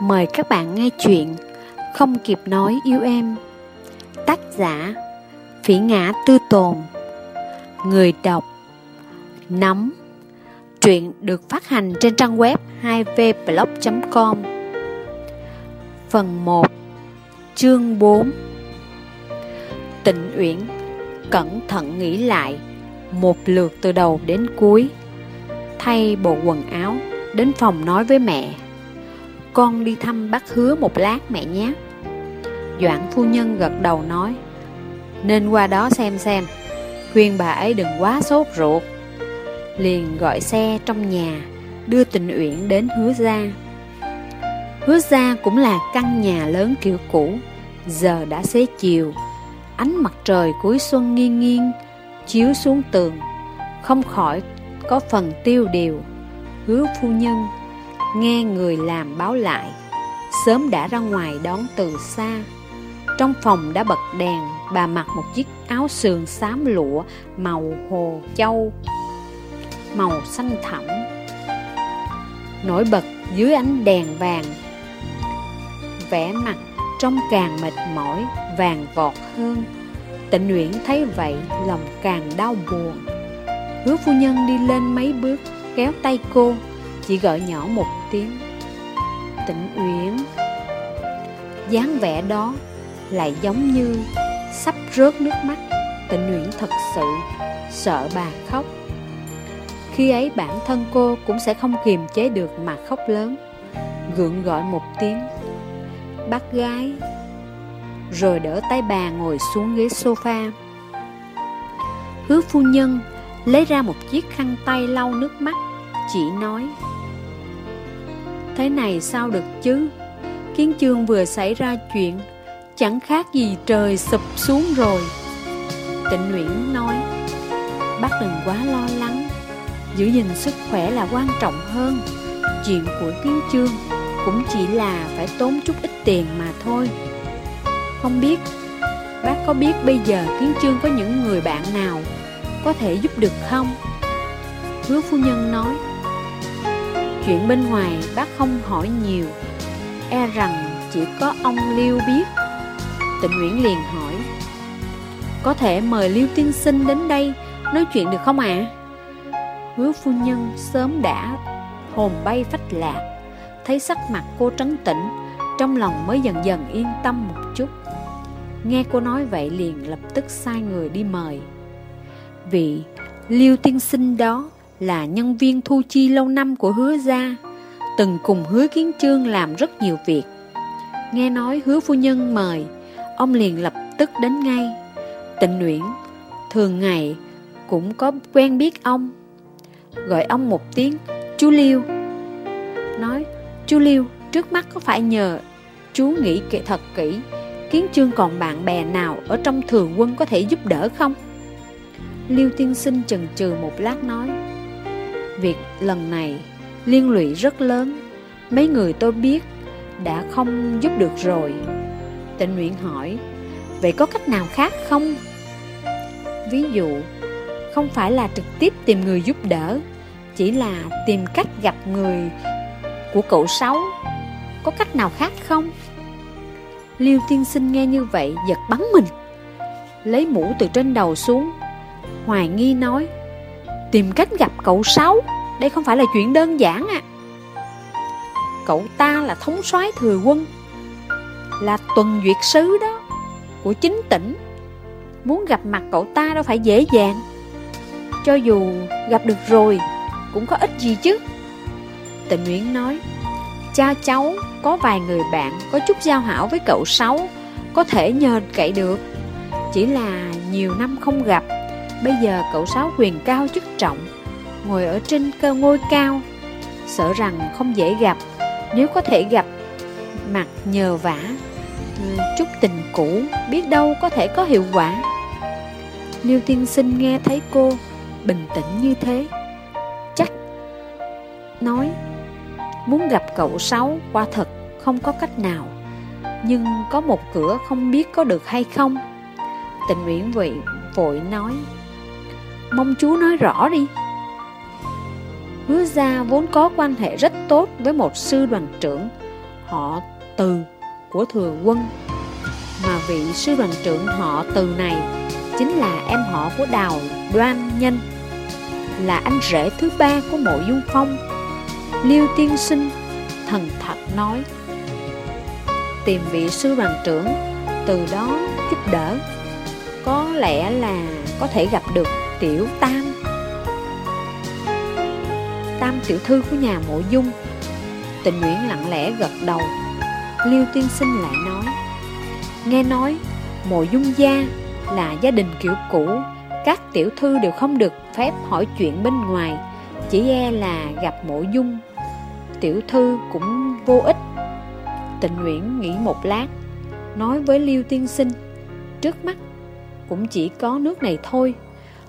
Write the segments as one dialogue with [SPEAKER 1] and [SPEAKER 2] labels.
[SPEAKER 1] Mời các bạn nghe chuyện Không kịp nói yêu em. Tác giả Phỉ ngã tư tồn. Người đọc nắm Truyện được phát hành trên trang web 2vblog.com Phần 1 Chương 4 Tịnh Uyển Cẩn thận nghĩ lại Một lượt từ đầu đến cuối, Thay bộ quần áo Đến phòng nói với mẹ con đi thăm bác hứa một lát mẹ nhé. Doãn phu nhân gật đầu nói, Nên qua đó xem xem. Khuyên bà ấy đừng quá sốt ruột. Liền gọi xe trong nhà, Đưa tình uyển đến hứa gia. Hứa gia cũng là căn nhà lớn kiểu cũ, Giờ đã xế chiều. Ánh mặt trời cuối xuân nghiêng nghiêng, Chiếu xuống tường, Không khỏi có phần tiêu điều. Hứa phu nhân Nghe người làm báo lại. Sớm đã ra ngoài đón từ xa. Trong phòng đã bật đèn, Bà mặc một chiếc áo sườn xám lụa Màu hồ châu, Màu xanh thẳm. Nổi bật dưới ánh đèn vàng, Vẻ mặt trông càng mệt mỏi, Vàng vọt hơn. Tịnh uyển thấy vậy, Lòng càng đau buồn. Hứa phu nhân đi lên mấy bước, Kéo tay cô chỉ gọi nhỏ một tiếng Tĩnh Uyển. dáng vẻ đó lại giống như sắp rớt nước mắt. Tịnh Uyển thật sự sợ bà khóc. Khi ấy bản thân cô cũng sẽ không kiềm chế được mà khóc lớn. Gượng gọi một tiếng, Bác gái. Rồi đỡ tay bà ngồi xuống ghế sofa. Hứa phu nhân lấy ra một chiếc khăn tay lau nước mắt, Chỉ nói Thế này sao được chứ? Kiến chương vừa xảy ra chuyện, Chẳng khác gì trời sụp xuống rồi. Tịnh Nguyễn nói, Bác đừng quá lo lắng, Giữ gìn sức khỏe là quan trọng hơn. Chuyện của kiến chương Cũng chỉ là phải tốn chút ít tiền mà thôi. Không biết, Bác có biết bây giờ kiến chương có những người bạn nào Có thể giúp được không? Hứa phu nhân nói Chuyện bên ngoài bác không hỏi nhiều E rằng chỉ có ông Liêu biết Tịnh Nguyễn liền hỏi, Có thể mời Liêu tiên sinh đến đây Nói chuyện được không ạ? À? Hứa phu nhân sớm đã hồn bay phách lạc, Thấy sắc mặt cô trấn tĩnh, Trong lòng mới dần dần yên tâm một chút Nghe cô nói vậy liền lập tức sai người đi mời Vị Liêu tiên sinh đó là nhân viên thu chi lâu năm của hứa gia, từng cùng hứa kiến trương làm rất nhiều việc. Nghe nói hứa phu nhân mời, ông liền lập tức đến ngay. Tịnh Nguyễn, thường ngày cũng có quen biết ông. Gọi ông một tiếng, chú Liêu. Nói, chú Liêu, trước mắt có phải nhờ chú nghĩ kỹ thật kỹ, kiến trương còn bạn bè nào ở trong thường quân có thể giúp đỡ không? Liêu tiên sinh chần chừ một lát nói Việc lần này liên lụy rất lớn Mấy người tôi biết đã không giúp được rồi Tịnh Nguyện hỏi, Vậy có cách nào khác không? Ví dụ, Không phải là trực tiếp tìm người giúp đỡ, Chỉ là tìm cách gặp người của cậu Sáu Có cách nào khác không? Liêu tiên sinh nghe như vậy giật bắn mình, Lấy mũ từ trên đầu xuống, Hoài nghi nói Tìm cách gặp cậu Sáu. Đây không phải là chuyện đơn giản à. Cậu ta là thống soái thừa quân, Là tuần duyệt sứ đó Của chính tỉnh. Muốn gặp mặt cậu ta đâu phải dễ dàng. Cho dù gặp được rồi, Cũng có ích gì chứ. Tình Nguyễn nói, Cha cháu có vài người bạn Có chút giao hảo với cậu Sáu, Có thể nhờ cậy được. Chỉ là nhiều năm không gặp Bây giờ cậu Sáu quyền cao chức trọng, Ngồi ở trên cơ ngôi cao, Sợ rằng không dễ gặp. Nếu có thể gặp, Mặt nhờ vả, Chút tình cũ, Biết đâu có thể có hiệu quả. Liêu tiên sinh nghe thấy cô, Bình tĩnh như thế, Chắc Nói, Muốn gặp cậu Sáu Qua thật không có cách nào, Nhưng có một cửa không biết có được hay không. Tình Nguyễn Vị vội nói Mong chú nói rõ đi. Hứa gia vốn có quan hệ rất tốt với một sư đoàn trưởng. Họ từ của thừa quân. Mà vị sư đoàn trưởng họ từ này Chính là em họ của Đào Đoan Nhân, Là anh rể thứ ba của mộ dung phong. Liêu tiên sinh thần thật nói, Tìm vị sư đoàn trưởng, Từ đó giúp đỡ. Có lẽ là có thể gặp được tiểu tam. Tam tiểu thư của nhà mộ dung. Tình Nguyễn lặng lẽ gật đầu. Liêu tiên sinh lại nói, Nghe nói, mộ dung gia là gia đình kiểu cũ, Các tiểu thư đều không được phép hỏi chuyện bên ngoài, Chỉ e là gặp mộ dung. Tiểu thư cũng vô ích. Tịnh Nguyễn nghĩ một lát, Nói với Liêu tiên sinh, Trước mắt cũng chỉ có nước này thôi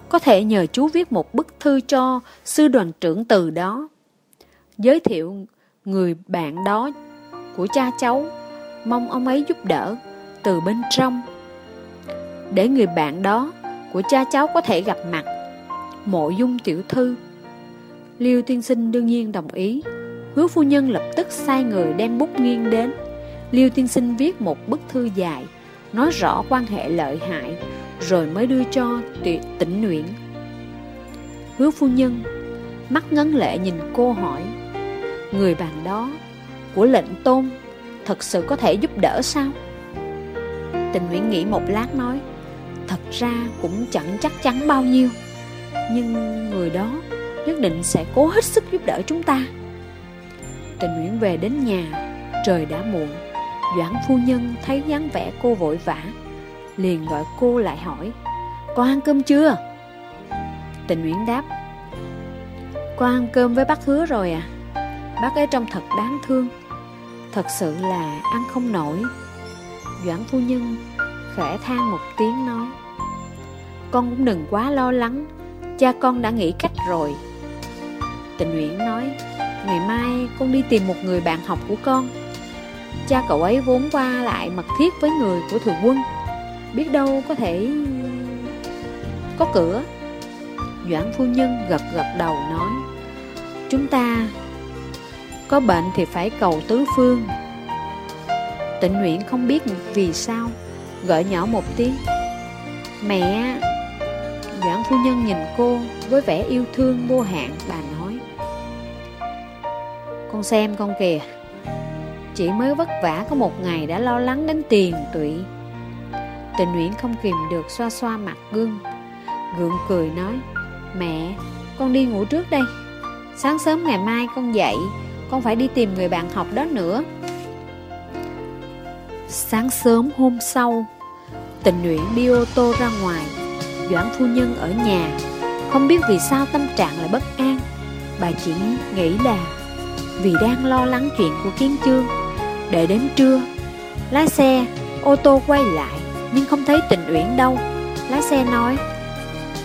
[SPEAKER 1] có thể nhờ chú viết một bức thư cho sư đoàn trưởng từ đó. Giới thiệu người bạn đó của cha cháu. Mong ông ấy giúp đỡ từ bên trong. Để người bạn đó của cha cháu có thể gặp mặt. Mộ dung tiểu thư. Liêu tiên sinh đương nhiên đồng ý. Hứa phu nhân lập tức sai người đem bút nghiêng đến. Liêu tiên sinh viết một bức thư dài, Nói rõ quan hệ lợi hại rồi mới đưa cho tịnh nguyện. Hứa phu nhân Mắt ngấn lệ nhìn cô hỏi, Người bạn đó Của lệnh tôn Thật sự có thể giúp đỡ sao? Tình nguyện nghĩ một lát nói, Thật ra cũng chẳng chắc chắn bao nhiêu, Nhưng người đó Nhất định sẽ cố hết sức giúp đỡ chúng ta. Tình nguyện về đến nhà, Trời đã muộn. Doãn phu nhân thấy dáng vẻ cô vội vã Liền gọi cô lại hỏi, Con ăn cơm chưa? Tình Nguyễn đáp, Con ăn cơm với bác hứa rồi à. Bác ấy trông thật đáng thương. Thật sự là ăn không nổi. Doãn phu nhân khẽ than một tiếng nói, Con cũng đừng quá lo lắng, Cha con đã nghĩ cách rồi. Tình Nguyễn nói, Ngày mai con đi tìm một người bạn học của con. Cha cậu ấy vốn qua lại mật thiết với người của thường quân. Biết đâu có thể có cửa. Doãn phu nhân gật gật đầu nói, Chúng ta có bệnh thì phải cầu tứ phương. Tịnh Nguyễn không biết vì sao Gọi nhỏ một tiếng. Mẹ, Doãn phu nhân nhìn cô Với vẻ yêu thương vô hạn. Bà nói, Con xem con kìa Chị mới vất vả có một ngày Đã lo lắng đến tiền tụy. Tình Nguyễn không kìm được Xoa xoa mặt gương. Gượng cười nói Mẹ con đi ngủ trước đây. Sáng sớm ngày mai con dậy con phải đi tìm người bạn học đó nữa. Sáng sớm hôm sau Tình Uyển đi ô tô ra ngoài. Doãn phu nhân ở nhà. Không biết vì sao tâm trạng lại bất an. Bà chỉ nghĩ là Vì đang lo lắng chuyện của Kiến Chương Để đến trưa Lái xe, ô tô quay lại. Nhưng không thấy tình uyển đâu. Lái xe nói,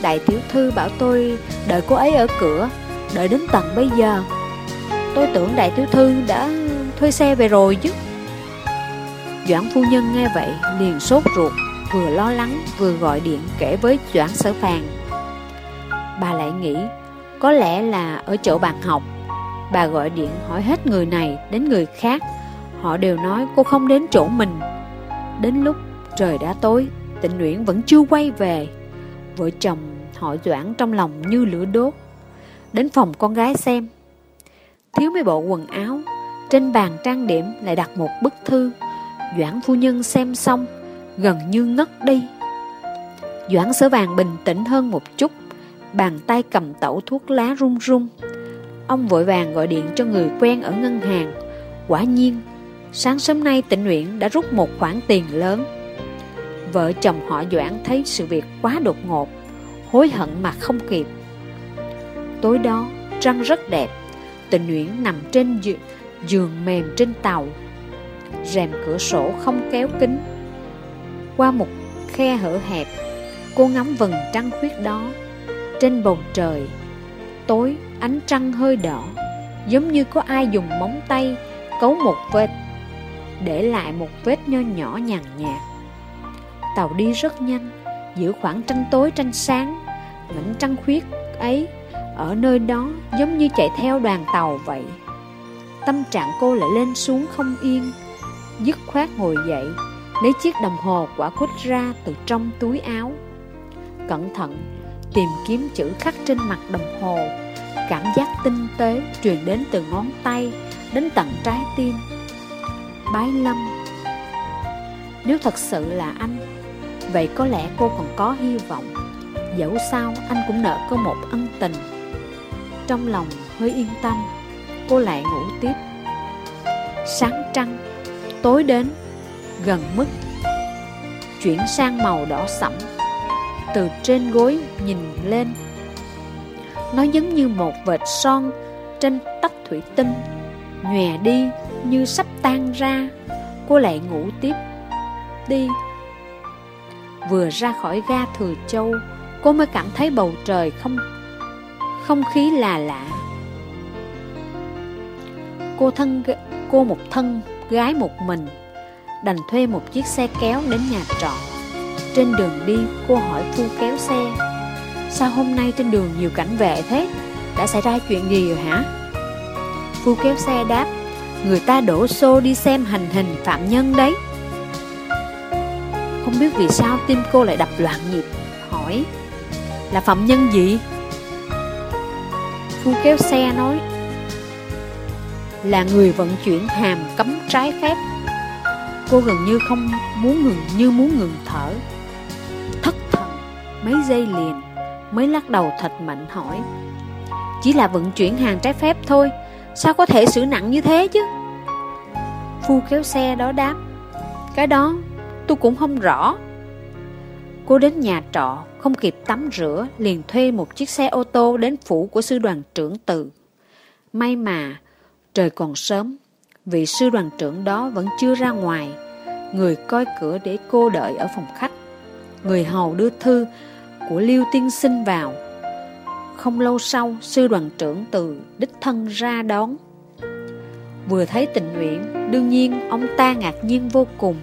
[SPEAKER 1] Đại tiểu thư bảo tôi đợi cô ấy ở cửa, Đợi đến tận bây giờ. Tôi tưởng đại tiểu thư đã thuê xe về rồi chứ. Doãn phu nhân nghe vậy liền sốt ruột, Vừa lo lắng vừa gọi điện kể với Doãn sở phàn Bà lại nghĩ, Có lẽ là ở chỗ bạn học. Bà gọi điện hỏi hết người này đến người khác. Họ đều nói cô không đến chỗ mình. Đến lúc trời đã tối, Tịnh Nguyễn vẫn chưa quay về. Vợ chồng họ Doãn trong lòng như lửa đốt. Đến phòng con gái xem. Thiếu mấy bộ quần áo, Trên bàn trang điểm lại đặt một bức thư. Doãn phu nhân xem xong, Gần như ngất đi. Doãn sở vàng bình tĩnh hơn một chút, Bàn tay cầm tẩu thuốc lá run run. Ông vội vàng gọi điện cho người quen ở ngân hàng. Quả nhiên, Sáng sớm nay tịnh nguyễn đã rút một khoản tiền lớn. Vợ chồng họ Doãn thấy sự việc quá đột ngột, Hối hận mà không kịp. Tối đó, trăng rất đẹp, Tình Nguyễn nằm trên giường mềm trên tàu. Rèm cửa sổ không kéo kính Qua một khe hở hẹp, Cô ngắm vầng trăng khuyết đó. Trên bầu trời, Tối ánh trăng hơi đỏ, Giống như có ai dùng móng tay Cấu một vết Để lại một vết nho nhỏ nhàn nhạt. Tàu đi rất nhanh, Giữa khoảng tranh tối tranh sáng, Mảnh trăng khuyết ấy ở nơi đó giống như chạy theo đoàn tàu vậy. Tâm trạng cô lại lên xuống không yên, Dứt khoát ngồi dậy, Lấy chiếc đồng hồ quả quýt ra từ trong túi áo. Cẩn thận, Tìm kiếm chữ khắc trên mặt đồng hồ, Cảm giác tinh tế truyền đến từ ngón tay Đến tận trái tim. Bái Lâm, Nếu thật sự là anh Vậy có lẽ cô còn có hy vọng. Dẫu sao, anh cũng nợ cô một ân tình. Trong lòng hơi yên tâm, Cô lại ngủ tiếp. Sáng trăng, Tối đến, Gần mức, Chuyển sang màu đỏ sẫm. Từ trên gối nhìn lên, Nó giống như một vệt son Trên tách thủy tinh. Nhòe đi như sắp tan ra, Cô lại ngủ tiếp. Đi Vừa ra khỏi ga Thừa Châu, Cô mới cảm thấy bầu trời không Không khí là lạ. Cô thân, cô một thân gái một mình, Đành thuê một chiếc xe kéo đến nhà trọ. Trên đường đi, cô hỏi phu kéo xe, Sao hôm nay trên đường nhiều cảnh vệ thế? Đã xảy ra chuyện gì rồi hả? Phu kéo xe đáp, Người ta đổ xô đi xem hành hình phạm nhân đấy. Không biết vì sao tim cô lại đập loạn nhịp. Hỏi, Là phạm nhân gì? Phu kéo xe nói, Là người vận chuyển hàm cấm trái phép. Cô gần như không muốn ngừng, như muốn ngừng thở. Thất thần, mấy giây liền, Mới lắc đầu thật mạnh hỏi, Chỉ là vận chuyển hàng trái phép thôi, Sao có thể xử nặng như thế chứ? Phu kéo xe đó đáp, Cái đó tôi cũng không rõ. Cô đến nhà trọ, Không kịp tắm rửa, Liền thuê một chiếc xe ô tô Đến phủ của sư đoàn trưởng Từ May mà, trời còn sớm Vị sư đoàn trưởng đó vẫn chưa ra ngoài, Người coi cửa để cô đợi ở phòng khách. Người hầu đưa thư của Liêu Tiên Sinh vào. Không lâu sau, Sư đoàn trưởng từ đích thân ra đón. Vừa thấy tình nguyện, Đương nhiên, ông ta ngạc nhiên vô cùng.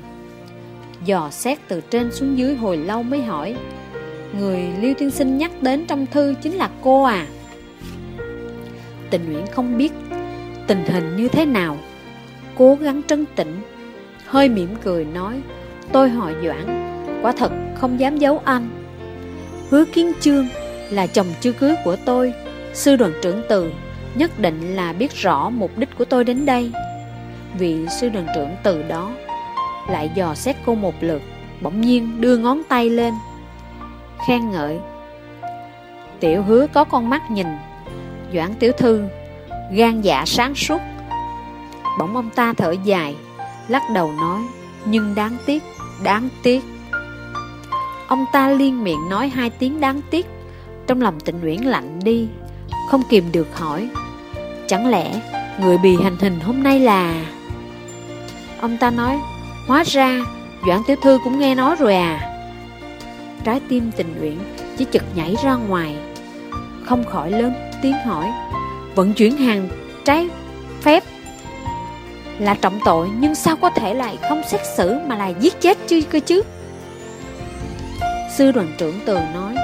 [SPEAKER 1] Dò xét từ trên xuống dưới hồi lâu mới hỏi. Người Liêu Tiên Sinh nhắc đến trong thư chính là cô à? Tình nguyện không biết tình hình như thế nào. Cố gắng trấn tĩnh, Hơi mỉm cười nói, Tôi hỏi Doãn, Quả thật không dám giấu anh. Hứa kiến trương là chồng chưa cưới của tôi, Sư đoàn trưởng từ Nhất định là biết rõ mục đích của tôi đến đây. Vị sư đoàn trưởng từ đó lại dò xét cô một lượt Bỗng nhiên đưa ngón tay lên Khen ngợi. Tiểu hứa có con mắt nhìn Doãn tiểu thư Gan dạ sáng suốt. Bỗng ông ta thở dài Lắc đầu nói Nhưng đáng tiếc, đáng tiếc. Ông ta liên miệng nói hai tiếng đáng tiếc Trong lòng tịnh Nguyễn lạnh đi Không kìm được hỏi Chẳng lẽ người bị hành hình hôm nay là? Ông ta nói Hóa ra, Doãn Tiểu Thư cũng nghe nói rồi à. Trái tim tình nguyện Chỉ chực nhảy ra ngoài, Không khỏi lớn tiếng hỏi, Vận chuyển hàng trái phép là trọng tội, nhưng sao có thể lại không xét xử mà là giết chết chứ, cơ chứ? Sư đoàn trưởng tường nói,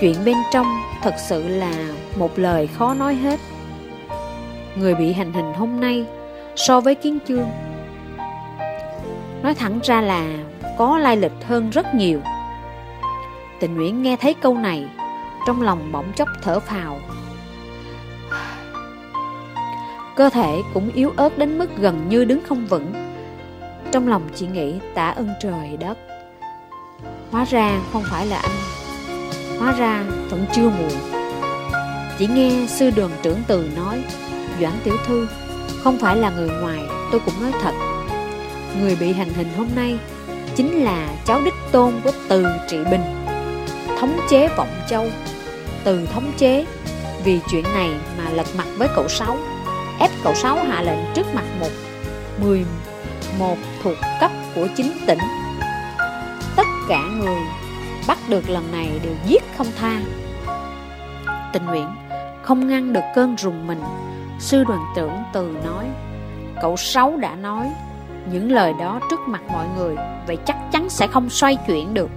[SPEAKER 1] chuyện bên trong thật sự là một lời khó nói hết. Người bị hành hình hôm nay so với kiến chương nói thẳng ra là có lai lịch hơn rất nhiều. Tình Nguyễn nghe thấy câu này, trong lòng bỗng chốc thở phào. Cơ thể cũng yếu ớt đến mức gần như đứng không vững. Trong lòng chị nghĩ tạ ơn trời đất. Hóa ra không phải là anh. Hóa ra vẫn chưa muộn. Chỉ nghe sư đường trưởng từ nói, Doãn tiểu thư, Không phải là người ngoài, Tôi cũng nói thật. Người bị hành hình hôm nay Chính là cháu đích tôn của từ trị bình Thống chế vọng châu Từ thống chế Vì chuyện này mà lật mặt với cậu Sáu ép cậu Sáu hạ lệnh trước mặt một mười một thuộc cấp của chính tỉnh. Tất cả người bắt được lần này đều giết không tha. Tình nguyện không ngăn được cơn rùng mình, sư đoàn trưởng từ nói, cậu Sáu đã nói những lời đó trước mặt mọi người, vậy chắc chắn sẽ không xoay chuyển được.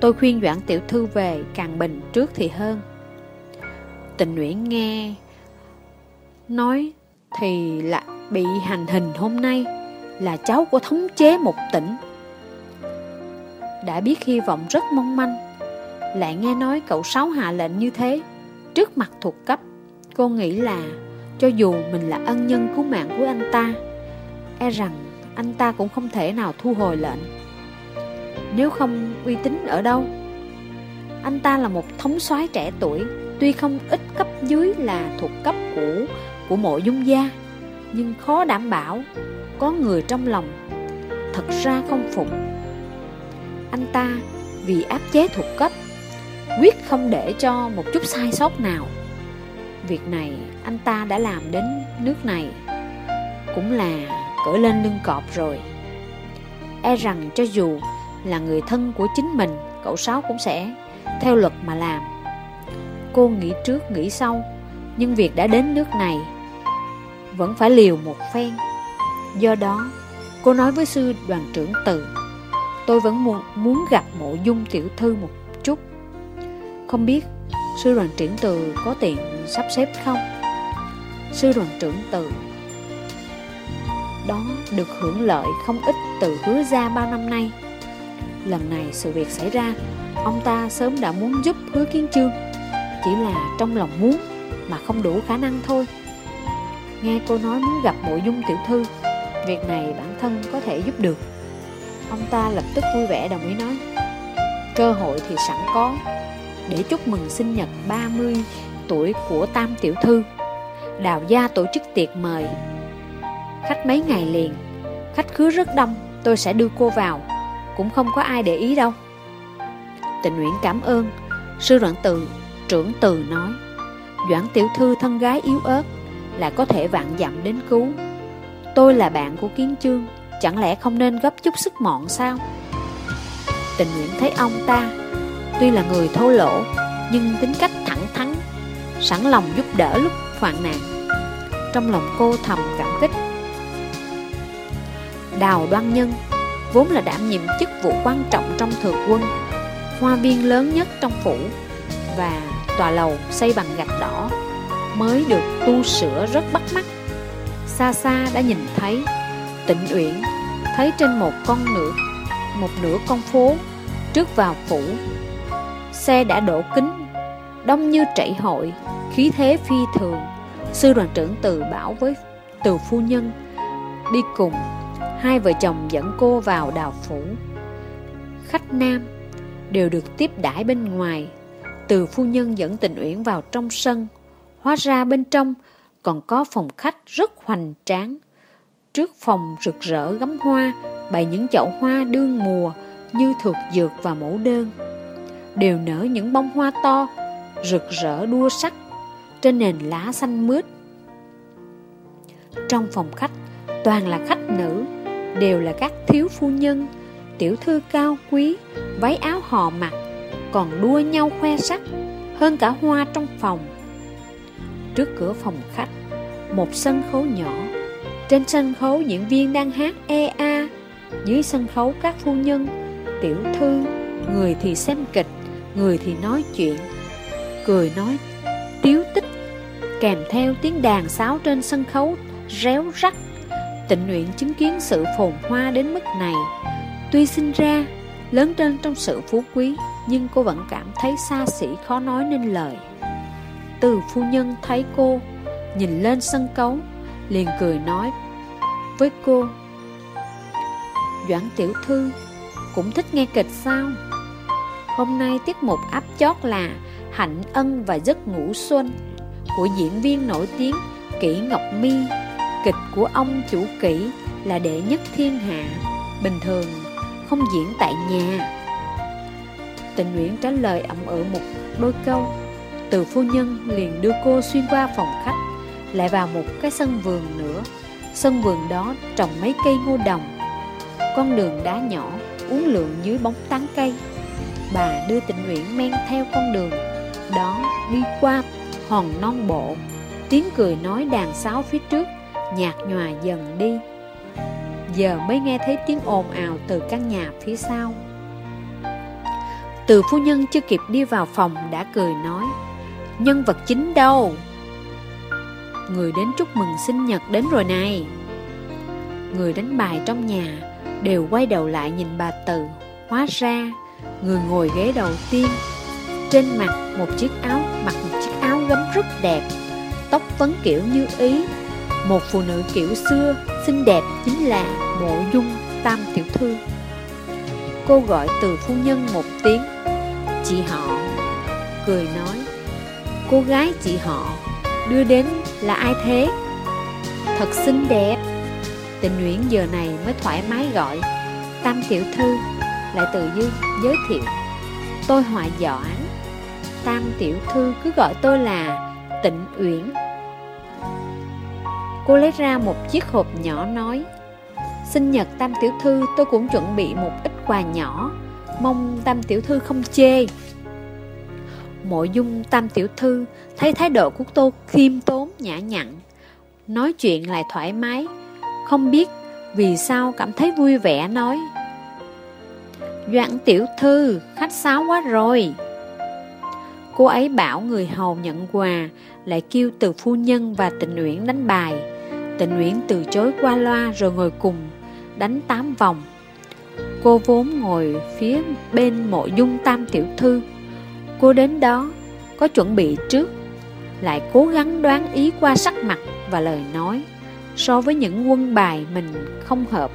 [SPEAKER 1] Tôi khuyên Doãn Tiểu Thư về càng bình trước thì hơn. Tình nguyện nghe Nói Thì lại bị hành hình hôm nay Là cháu của thống chế một tỉnh Đã biết hy vọng rất mong manh Lại nghe nói cậu Sáu hạ lệnh như thế Trước mặt thuộc cấp Cô nghĩ là Cho dù mình là ân nhân cứu mạng của anh ta E rằng anh ta cũng không thể nào thu hồi lệnh. Nếu không uy tín ở đâu? Anh ta là một thống soái trẻ tuổi, Tuy không ít cấp dưới là thuộc cấp của của mộ dung gia, Nhưng khó đảm bảo Có người trong lòng Thật ra không phục. Anh ta vì áp chế thuộc cấp, Quyết không để cho một chút sai sót nào. Việc này anh ta đã làm đến nước này Cũng là cởi lên lưng cọp rồi. E rằng cho dù là người thân của chính mình Cậu Sáu cũng sẽ theo luật mà làm. Cô nghĩ trước nghĩ sau Nhưng việc đã đến nước này Vẫn phải liều một phen. Do đó Cô nói với sư đoàn trưởng từ Tôi vẫn muốn, muốn gặp mộ dung tiểu thư một chút. Không biết sư đoàn trưởng từ có tiện sắp xếp không? Sư đoàn trưởng từ đó được hưởng lợi không ít từ hứa gia bao năm nay. Lần này sự việc xảy ra, Ông ta sớm đã muốn giúp hứa kiến chương chỉ là trong lòng muốn, Mà không đủ khả năng thôi. Nghe cô nói muốn gặp mộ dung tiểu thư, Việc này bản thân có thể giúp được. Ông ta lập tức vui vẻ đồng ý nói, Cơ hội thì sẵn có. Để chúc mừng sinh nhật 30 tuổi của Tam Tiểu Thư. Đào gia tổ chức tiệc mời Khách mấy ngày liền. Khách khứa rất đông, Tôi sẽ đưa cô vào. Cũng không có ai để ý đâu. Tình nguyện cảm ơn. Sư đoạn từ Trưởng từ nói, Doãn tiểu thư thân gái yếu ớt Là có thể vạn dặm đến cứu. Tôi là bạn của kiến chương, Chẳng lẽ không nên gấp chút sức mọn sao? Tình nguyện thấy ông ta, Tuy là người thô lỗ, Nhưng tính cách thẳng thắn, Sẵn lòng giúp đỡ lúc hoạn nạn. Trong lòng cô thầm cảm kích. Đào đoan nhân Vốn là đảm nhiệm chức vụ quan trọng trong thừa quân Hoa viên lớn nhất trong phủ Và tòa lầu xây bằng gạch đỏ mới được tu sửa rất bắt mắt. Xa xa đã nhìn thấy Tịnh Uyển thấy trên một con nửa một nửa con phố trước vào phủ. Xe đã đổ kính, đông như trảy hội, khí thế phi thường. Sư đoàn trưởng Từ bảo với Từ phu nhân đi cùng, hai vợ chồng dẫn cô vào đào phủ. Khách nam đều được tiếp đãi bên ngoài. Từ phu nhân dẫn tình uyển vào trong sân, Hóa ra bên trong còn có phòng khách rất hoành tráng. Trước phòng rực rỡ gấm hoa, Bày những chậu hoa đương mùa Như thược dược và mẫu đơn. Đều nở những bông hoa to, Rực rỡ đua sắc, Trên nền lá xanh mướt. Trong phòng khách, Toàn là khách nữ. Đều là các thiếu phu nhân Tiểu thư cao quý Váy áo họ mặc còn đua nhau khoe sắc hơn cả hoa trong phòng. Trước cửa phòng khách, một sân khấu nhỏ. Trên sân khấu diễn viên đang hát e a, dưới sân khấu các phu nhân, tiểu thư, người thì xem kịch, người thì nói chuyện, cười nói tiếu tích, kèm theo tiếng đàn sáo trên sân khấu réo rắt. Tịnh nguyện chứng kiến sự phồn hoa đến mức này, tuy sinh ra lớn trên trong sự phú quý nhưng cô vẫn cảm thấy xa xỉ khó nói nên lời. Từ phu nhân thấy cô Nhìn lên sân cấu Liền cười nói Với cô Doãn tiểu thư Cũng thích nghe kịch sao? Hôm nay tiết mục áp chót là Hạnh ân và giấc ngủ xuân Của diễn viên nổi tiếng Kỷ Ngọc Mi Kịch của ông chủ kỹ Là đệ nhất thiên hạ, Bình thường không diễn tại nhà. Tình nguyện trả lời ậm ở một đôi câu, Từ phu nhân liền đưa cô xuyên qua phòng khách, Lại vào một cái sân vườn nữa. Sân vườn đó trồng mấy cây ngô đồng. Con đường đá nhỏ, uốn lượn dưới bóng tán cây. Bà đưa tình nguyện men theo con đường, Đó đi qua hòn non bộ. Tiếng cười nói đàn sáo phía trước Nhạt nhòa dần đi. Giờ mới nghe thấy tiếng ồn ào từ căn nhà phía sau. Từ phu nhân chưa kịp đi vào phòng đã cười nói, Nhân vật chính đâu? Người đến chúc mừng sinh nhật đến rồi này. Người đánh bài trong nhà Đều quay đầu lại nhìn bà Từ Hóa ra Người ngồi ghế đầu tiên. Trên mặt một chiếc áo, Mặc một chiếc áo gấm rất đẹp, Tóc vấn kiểu như ý. Một phụ nữ kiểu xưa, Xinh đẹp chính là Mộ Dung Tam Tiểu Thư. Cô gọi từ phu nhân một tiếng, Chị họ, Cười nói, Cô gái chị họ, Đưa đến là ai thế? Thật xinh đẹp. Tình Nguyễn giờ này mới thoải mái gọi, Tam Tiểu Thư, Lại tự dưng giới thiệu, Tôi họa giỏi Tam Tiểu Thư cứ gọi tôi là Tịnh Uyển. Cô lấy ra một chiếc hộp nhỏ nói, Sinh nhật Tam Tiểu Thư, tôi cũng chuẩn bị một ít quà nhỏ. Mong Tam Tiểu Thư không chê. Mộ dung Tam Tiểu Thư thấy thái độ của tôi khiêm tốn, nhã nhặn, Nói chuyện lại thoải mái, Không biết vì sao cảm thấy vui vẻ, nói, Doãn Tiểu Thư, khách sáo quá rồi. Cô ấy bảo người hầu nhận quà, Lại kêu từ phu nhân và tình nguyện đánh bài. Tịnh nguyện từ chối qua loa rồi ngồi cùng, Đánh tám vòng. Cô vốn ngồi phía bên mộ dung tam tiểu thư. Cô đến đó, Có chuẩn bị trước, Lại cố gắng đoán ý qua sắc mặt và lời nói, So với những quân bài mình không hợp.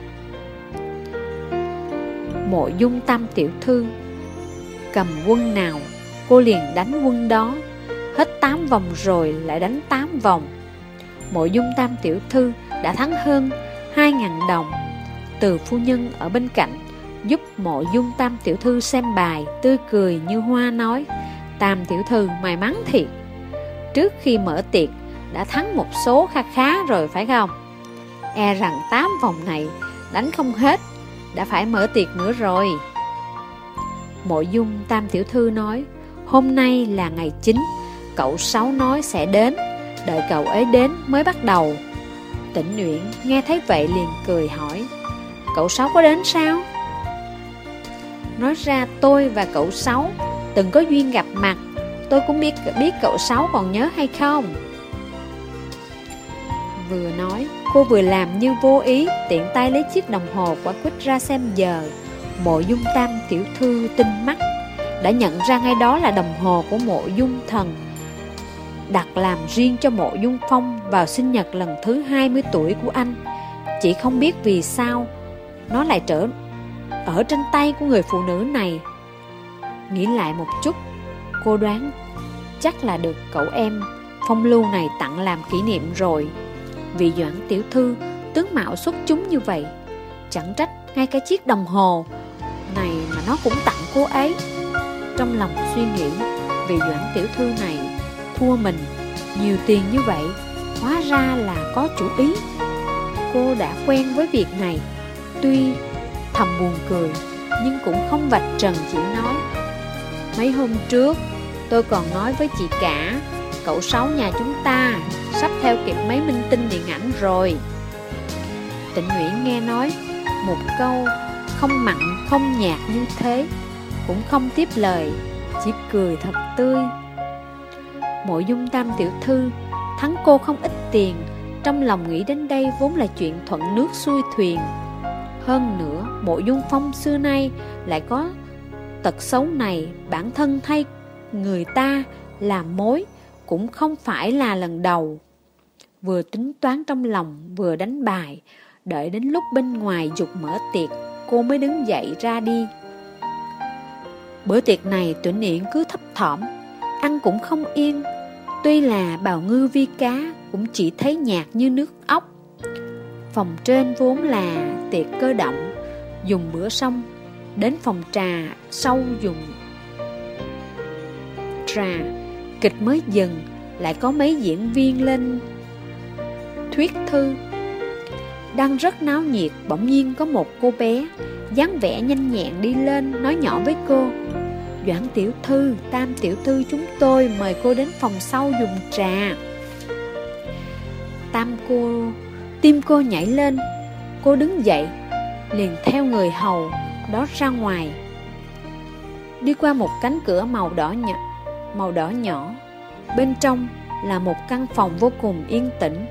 [SPEAKER 1] Mộ dung tam tiểu thư, Cầm quân nào, Cô liền đánh quân đó. Hết 8 vòng rồi lại đánh 8 vòng. Mộ dung tam tiểu thư đã thắng hơn 2.000 đồng. Từ phu nhân ở bên cạnh Giúp mộ dung tam tiểu thư xem bài Tươi cười như hoa nói, Tam tiểu thư, may mắn thiệt. Trước khi mở tiệc Đã thắng một số khá khá rồi, phải không? E rằng 8 vòng này Đánh không hết, Đã phải mở tiệc nữa rồi. Mộ dung tam tiểu thư nói, Hôm nay là ngày chính, Cậu Sáu nói sẽ đến. Đợi cậu ấy đến mới bắt đầu. Tĩnh Nguyễn nghe thấy vậy liền cười hỏi, Cậu Sáu có đến sao? Nói ra, tôi và cậu Sáu Từng có duyên gặp mặt. Tôi cũng biết biết cậu Sáu còn nhớ hay không? Vừa nói, Cô vừa làm như vô ý, Tiện tay lấy chiếc đồng hồ quả quýt ra xem giờ. Mộ dung tam tiểu thư tinh mắt, Đã nhận ra ngay đó là đồng hồ của mộ dung thần. Đặt làm riêng cho mộ dung phong Vào sinh nhật lần thứ 20 tuổi của anh. Chỉ không biết vì sao, Nó lại trở ở trên tay của người phụ nữ này. Nghĩ lại một chút, Cô đoán chắc là được cậu em phong lưu này tặng làm kỷ niệm rồi. Vì Doãn Tiểu Thư tướng mạo xuất chúng như vậy, Chẳng trách ngay cái chiếc đồng hồ này mà nó cũng tặng cô ấy. Trong lòng suy nghĩ, Vì Doãn Tiểu Thư này thua mình. Nhiều tiền như vậy, Hóa ra là có chủ ý. Cô đã quen với việc này. Tuy thầm buồn cười, Nhưng cũng không vạch trần chỉ nói, Mấy hôm trước, Tôi còn nói với chị cả, Cậu Sáu nhà chúng ta Sắp theo kịp mấy minh tinh điện ảnh rồi. Tịnh Nguyễn nghe nói Một câu Không mặn, không nhạt như thế, Cũng không tiếp lời, Chỉ cười thật tươi. Mộ dung tam tiểu thư Thắng cô không ít tiền Trong lòng nghĩ đến đây vốn là chuyện thuận nước xuôi thuyền hơn nữa, mộ dung phong xưa nay lại có tật xấu này bản thân thay người ta làm mối cũng không phải là lần đầu. Vừa tính toán trong lòng vừa đánh bài, đợi đến lúc bên ngoài dục mở tiệc, cô mới đứng dậy ra đi. Bữa tiệc này tuyển niệm cứ thấp thỏm, ăn cũng không yên. Tuy là bào ngư vi cá cũng chỉ thấy nhạt như nước ốc. Phòng trên vốn là tiệc cơ động, Dùng bữa xong Đến phòng trà, sau dùng Trà Kịch mới dừng, Lại có mấy diễn viên lên Thuyết thư Đang rất náo nhiệt, Bỗng nhiên có một cô bé dáng vẻ nhanh nhẹn đi lên, Nói nhỏ với cô Doãn tiểu thư, tam tiểu thư chúng tôi Mời cô đến phòng sau dùng trà. Tam cô Tim cô nhảy lên. Cô đứng dậy Liền theo người hầu Đó ra ngoài. Đi qua một cánh cửa màu đỏ nhỏ Màu đỏ nhỏ. Bên trong là một căn phòng vô cùng yên tĩnh.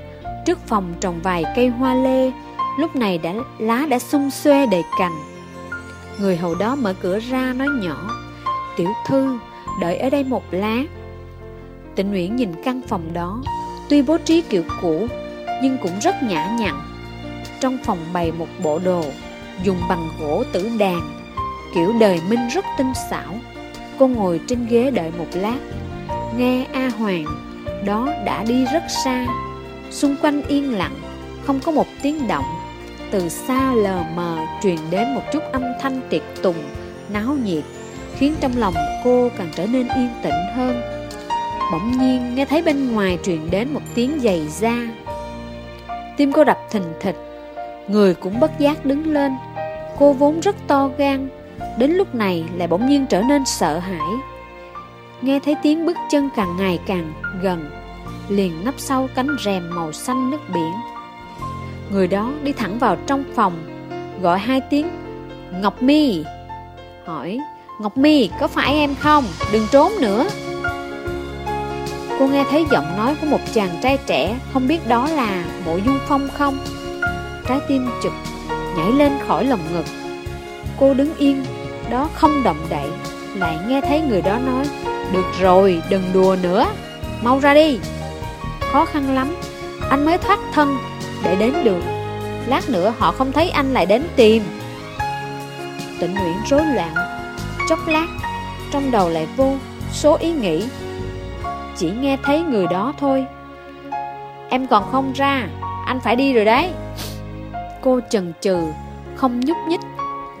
[SPEAKER 1] Trước phòng trồng vài cây hoa lê Lúc này đã lá đã sung xuê đầy cành. Người hầu đó mở cửa ra nói nhỏ. Tiểu thư, đợi ở đây một lát. Tịnh Nguyễn nhìn căn phòng đó Tuy bố trí kiểu cũ Nhưng cũng rất nhã nhặn. Trong phòng bày một bộ đồ Dùng bằng gỗ tử đàn Kiểu đời minh rất tinh xảo. Cô ngồi trên ghế đợi một lát Nghe A Hoàng Đó đã đi rất xa. Xung quanh yên lặng Không có một tiếng động. Từ xa lờ mờ truyền đến một chút âm thanh tiệc tùng Náo nhiệt. Khiến trong lòng cô càng trở nên yên tĩnh hơn. Bỗng nhiên, nghe thấy bên ngoài truyền đến một tiếng giày da. Tim cô đập thình thịch, Người cũng bất giác đứng lên. Cô vốn rất to gan, Đến lúc này lại bỗng nhiên trở nên sợ hãi. Nghe thấy tiếng bước chân càng ngày càng gần, Liền nấp sau cánh rèm màu xanh nước biển. Người đó đi thẳng vào trong phòng, Gọi hai tiếng, Ngọc Mi Hỏi. Ngọc Mi có phải em không? Đừng trốn nữa. Cô nghe thấy giọng nói của một chàng trai trẻ, Không biết đó là Mộ Dung Phong không? Trái tim trực Nhảy lên khỏi lồng ngực. Cô đứng yên, Đó không động đậy, Lại nghe thấy người đó nói, Được rồi, đừng đùa nữa, Mau ra đi. Khó khăn lắm, Anh mới thoát thân Để đến được. Lát nữa họ không thấy anh lại đến tìm. Tịnh Nguyễn rối loạn Chốc lát, Trong đầu lại vô số ý nghĩ. Chỉ nghe thấy người đó thôi. Em còn không ra, Anh phải đi rồi đấy. Cô chần chừ, Không nhúc nhích,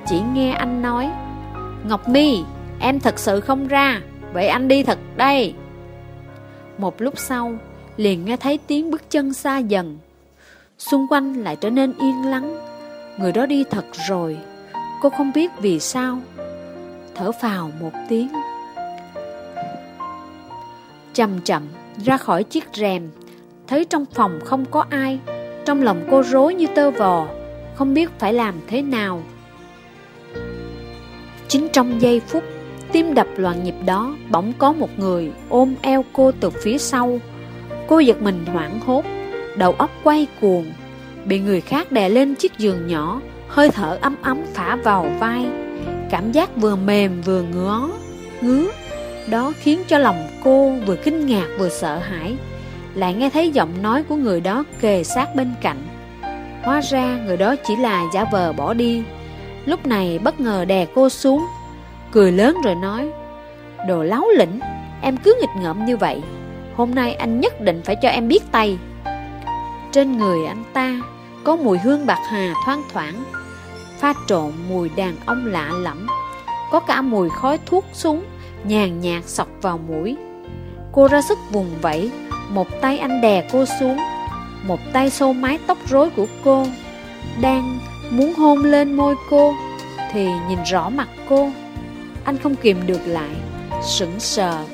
[SPEAKER 1] Chỉ nghe anh nói, Ngọc Mi Em thật sự không ra, Vậy anh đi thật đây. Một lúc sau, Liền nghe thấy tiếng bước chân xa dần. Xung quanh lại trở nên yên lắng. Người đó đi thật rồi. Cô không biết vì sao Thở phào một tiếng. Chậm chậm ra khỏi chiếc rèm, Thấy trong phòng không có ai, Trong lòng cô rối như tơ vò, Không biết phải làm thế nào. Chính trong giây phút, Tim đập loạn nhịp đó, Bỗng có một người ôm eo cô từ phía sau. Cô giật mình hoảng hốt, Đầu óc quay cuồng, Bị người khác đè lên chiếc giường nhỏ, Hơi thở ấm ấm phả vào vai. Cảm giác vừa mềm vừa ngứa Ngứa. Đó khiến cho lòng cô vừa kinh ngạc vừa sợ hãi. Lại nghe thấy giọng nói của người đó kề sát bên cạnh. Hóa ra người đó chỉ là giả vờ bỏ đi. Lúc này bất ngờ đè cô xuống, Cười lớn rồi nói, Đồ láo lĩnh, Em cứ nghịch ngợm như vậy. Hôm nay anh nhất định phải cho em biết tay. Trên người anh ta Có mùi hương bạc hà thoang thoảng Pha trộn mùi đàn ông lạ lẫm. Có cả mùi khói thuốc súng, Nhàn nhạt sọc vào mũi. Cô ra sức vùng vẫy, Một tay anh đè cô xuống, Một tay xô mái tóc rối của cô. Đang muốn hôn lên môi cô, Thì nhìn rõ mặt cô. Anh không kìm được lại, Sững sờ.